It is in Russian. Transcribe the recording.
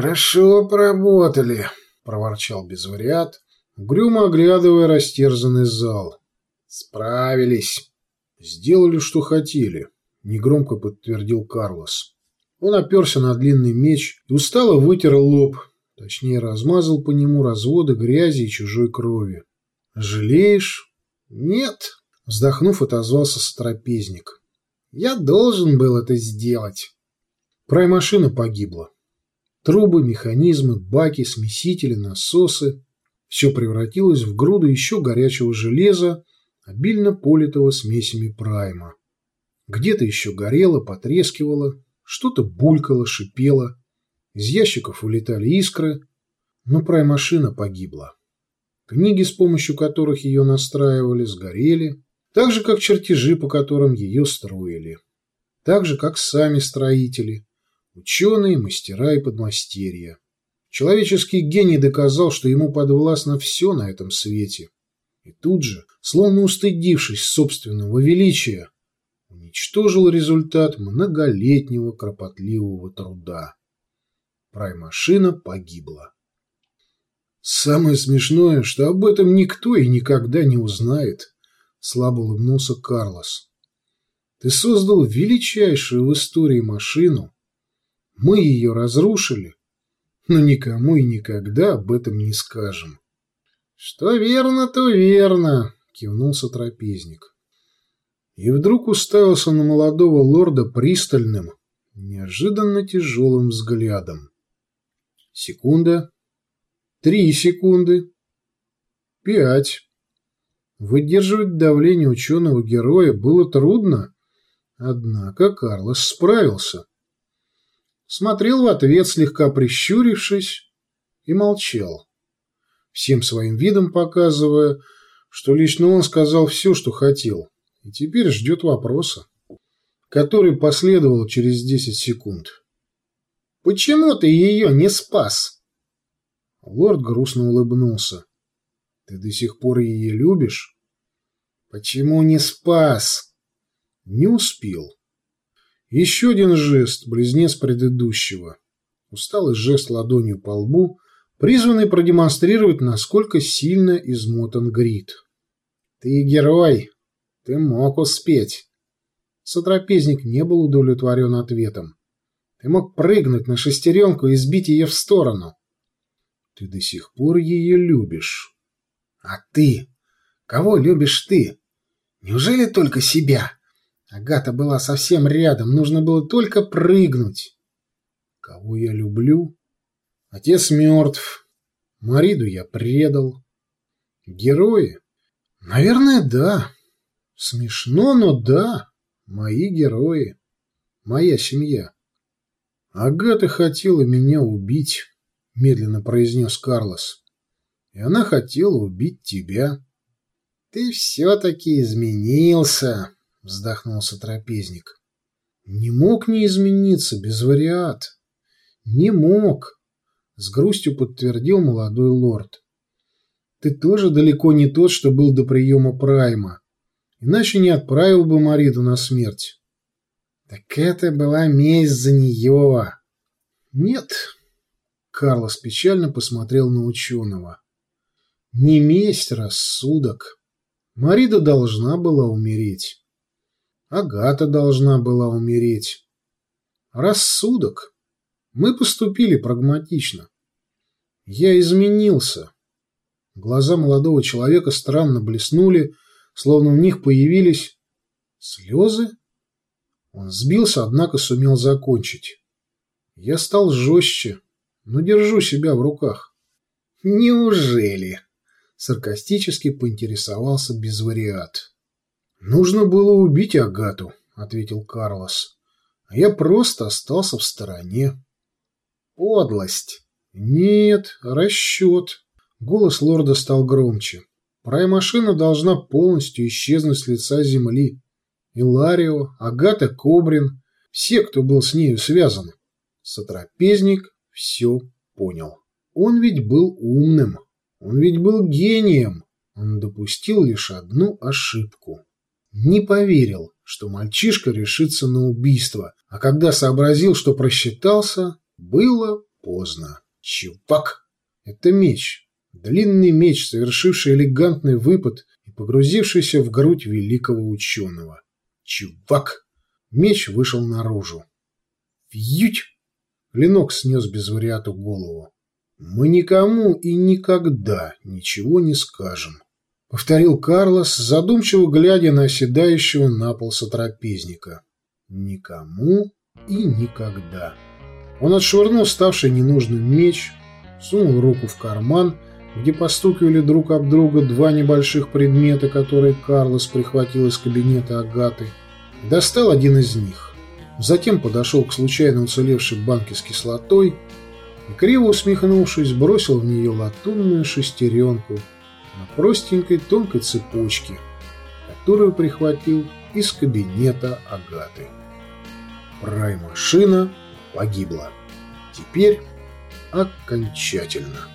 «Хорошо поработали», — проворчал безвариат, угрюмо оглядывая растерзанный зал. «Справились». «Сделали, что хотели», — негромко подтвердил Карлос. Он оперся на длинный меч и устало вытер лоб, точнее размазал по нему разводы грязи и чужой крови. «Жалеешь?» «Нет», — вздохнув, отозвался сотрапезник. «Я должен был это сделать». Праймашина погибла. Трубы, механизмы, баки, смесители, насосы – все превратилось в груду еще горячего железа, обильно политого смесями прайма. Где-то еще горело, потрескивало, что-то булькало, шипело. Из ящиков улетали искры, но праймашина погибла. Книги, с помощью которых ее настраивали, сгорели, так же, как чертежи, по которым ее строили. Так же, как сами строители, ученые, мастера и подмастерья. Человеческий гений доказал, что ему подвластно все на этом свете. И тут же, словно устыдившись собственного величия, уничтожил результат многолетнего кропотливого труда. Праймашина погибла. Самое смешное, что об этом никто и никогда не узнает, слабо улыбнулся Карлос. Ты создал величайшую в истории машину, мы ее разрушили, но никому и никогда об этом не скажем. — Что верно, то верно, — кивнул сотрапезник. И вдруг уставился на молодого лорда пристальным, неожиданно тяжелым взглядом. Секунда. Три секунды. Пять. Выдерживать давление ученого-героя было трудно, однако Карлос справился смотрел в ответ, слегка прищурившись, и молчал, всем своим видом показывая, что лично он сказал все, что хотел, и теперь ждет вопроса, который последовал через десять секунд. «Почему ты ее не спас?» Лорд грустно улыбнулся. «Ты до сих пор ее любишь?» «Почему не спас?» «Не успел». Еще один жест, близнец предыдущего. Усталый жест ладонью по лбу, призванный продемонстрировать, насколько сильно измотан Грит. «Ты герой! Ты мог успеть!» Сотрапезник не был удовлетворен ответом. «Ты мог прыгнуть на шестеренку и сбить ее в сторону!» «Ты до сих пор ее любишь!» «А ты? Кого любишь ты? Неужели только себя?» Агата была совсем рядом, нужно было только прыгнуть. Кого я люблю? Отец мертв. Мариду я предал. Герои? Наверное, да. Смешно, но да. Мои герои. Моя семья. Агата хотела меня убить, медленно произнес Карлос. И она хотела убить тебя. Ты все-таки изменился, — вздохнул сотрапезник. «Не мог не измениться, без вариат. Не мог», — с грустью подтвердил молодой лорд. «Ты тоже далеко не тот, что был до приема Прайма, иначе не отправил бы Мариду на смерть». «Так это была месть за нее!» «Нет», — Карлос печально посмотрел на ученого. «Не месть, рассудок. Марида должна была умереть». Агата должна была умереть. Рассудок. Мы поступили прагматично. Я изменился. Глаза молодого человека странно блеснули, словно в них появились слезы. Он сбился, однако сумел закончить. Я стал жестче, но держу себя в руках. Неужели? Саркастически поинтересовался безвариат. «Нужно было убить Агату», — ответил Карлос. «А я просто остался в стороне». «Подлость!» «Нет, расчет». Голос лорда стал громче. Праймашина должна полностью исчезнуть с лица земли. Иларио, Агата Кобрин, все, кто был с нею связан. Сотрапезник все понял. Он ведь был умным, он ведь был гением. Он допустил лишь одну ошибку не поверил, что мальчишка решится на убийство, а когда сообразил, что просчитался, было поздно. Чувак! Это меч. Длинный меч, совершивший элегантный выпад и погрузившийся в грудь великого ученого. Чувак! Меч вышел наружу. Вьють! Клинок снес без вариату голову. «Мы никому и никогда ничего не скажем», — повторил Карлос, задумчиво глядя на оседающего на пол сотрапезника. «Никому и никогда». Он отшвырнул ставший ненужным меч, сунул руку в карман, где постукивали друг об друга два небольших предмета, которые Карлос прихватил из кабинета Агаты, достал один из них. Затем подошел к случайно уцелевшей банке с кислотой и, криво усмехнувшись, бросил в нее латунную шестеренку на простенькой тонкой цепочке, которую прихватил из кабинета Агаты. Прай-машина погибла. Теперь окончательно.